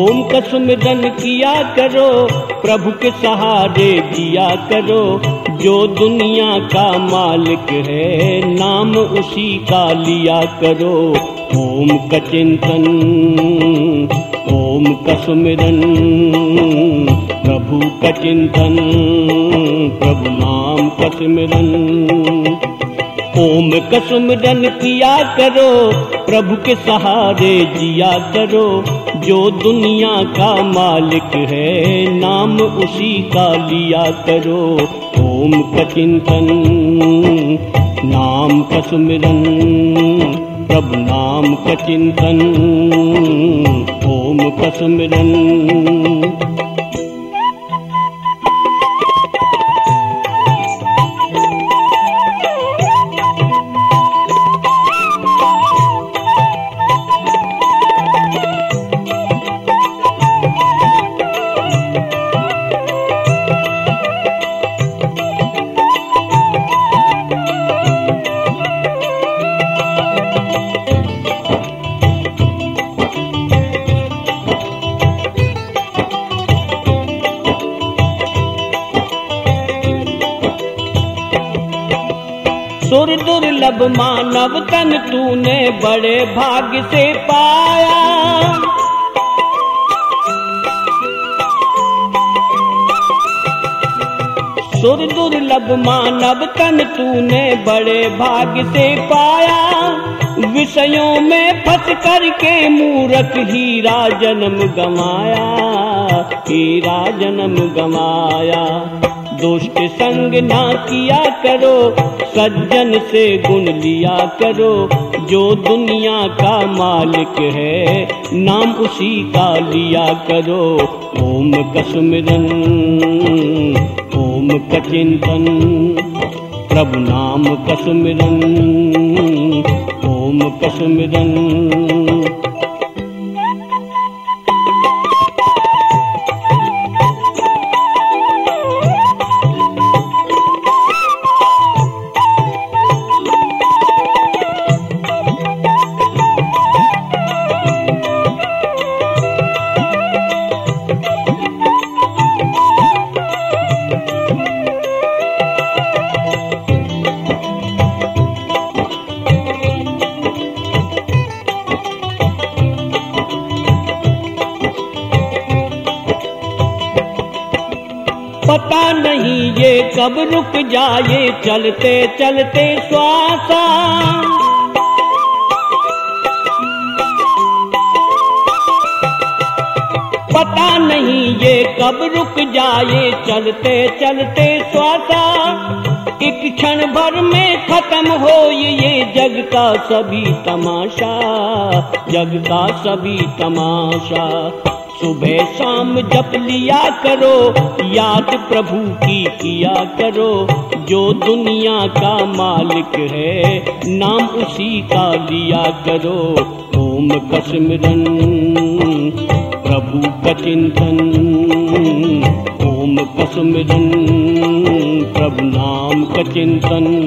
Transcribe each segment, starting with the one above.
ओम का सुमिरन किया करो, प्रभु के सहारे जिया करो, जो दुनिया का मालिक है, नाम उसी का लिया करो। ओम का चिंतन ओम का सुमिरन प्रभु का चिंतन प्रभु नाम का सुमिरन ओम का सुमिरन किया करो प्रभु के सहारे जिया करो। जो दुनिया का मालिक है नाम उसी का लिया करो। ओम का चिंतन नाम का सुमिरन प्रभु नाम का चिंतन ओम का सुमिरन सुर दुर्लभ मानव तन तूने बड़े भाग्य से पाया। सुर दुर्लभ मानव तन तूने बड़े भाग्य से पाया। विषयों में फंस करके मूरख हीरा जन्म गमाया हीरा जन्म गमाया दुष्ट संग ना किया करो, सज्जन से गुण लिया करो। जो दुनिया का मालिक है, नाम उसी का लिया करो। ओम का ओम का चिंतन प्रभु नाम का ओम का ये कब रुक जाए? चलते चलते श्वासा पता नहीं ये कब रुक जाए? चलते चलते श्वासा एक क्षण भर में खत्म हो ये जग का सभी तमाशा, जग का सभी तमाशा। सुबह शाम जप लिया करो, याद प्रभु की किया करो। जो दुनिया का मालिक है, नाम उसी का लिया करो। ओम कसमरन, प्रभु का चिंतन। ओम कसमरन, प्रभु नाम का चिंतन।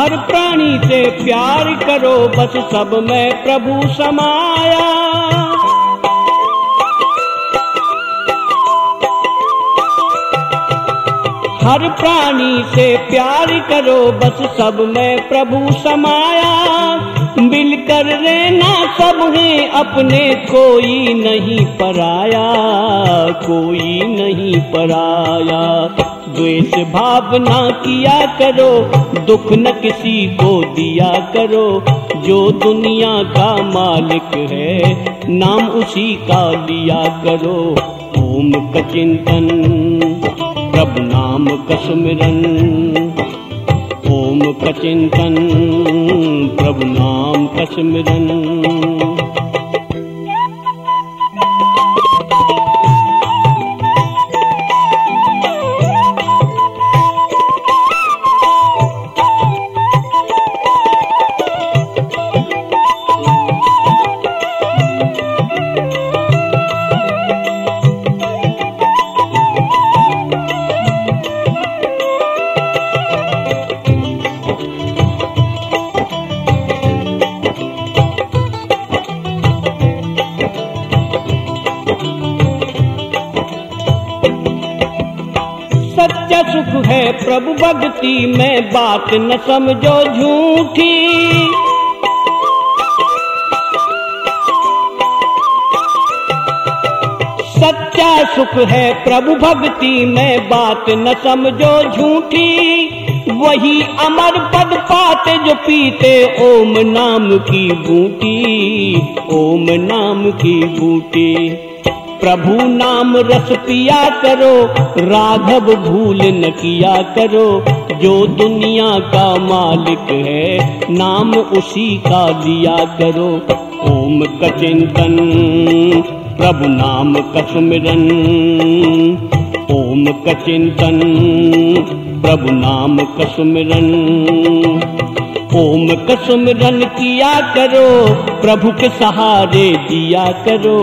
हर प्राणी से प्यार करो, बस सब में प्रभु समाया। हर प्राणी से प्यार करो, बस सब में प्रभु समाया। मिलकर रहना सब है, अपने कोई नहीं पराया, कोई नहीं पराया। द्वेष भावना किया करो, दुख न किसी को दिया करो। जो दुनिया का मालिक है, नाम उसी का लिया करो। ओम का चिंतन प्रभु नाम का सुमिरन ओम का चिंतन प्रभु नाम का सिमरन है प्रभु, भक्ति में बात न समझो झूठी। सच्चा सुख है प्रभु, भक्ति में बात न समझो झूठी। वही अमर पद पाते जो पीते ओम नाम की बूटी, ओम नाम की बूटी। प्रभु नाम रस पिया करो, राघव भूल न किया करो, जो दुनिया का मालिक है, नाम उसी का लिया करो। ओम का चिंतन प्रभु नाम का सुमिरन ओम का चिंतन प्रभु नाम का सुमिरन ओम का सुमिरन किया करो, प्रभु के सहारे दिया करो।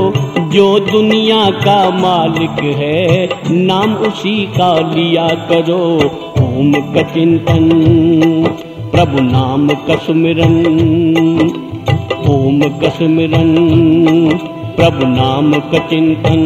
जो दुनिया का मालिक है, नाम उसी का लिया करो, ओम का चिंतन प्रभु नाम का सुमिरन ओम का सुमिरन प्रभु नाम का चिंतन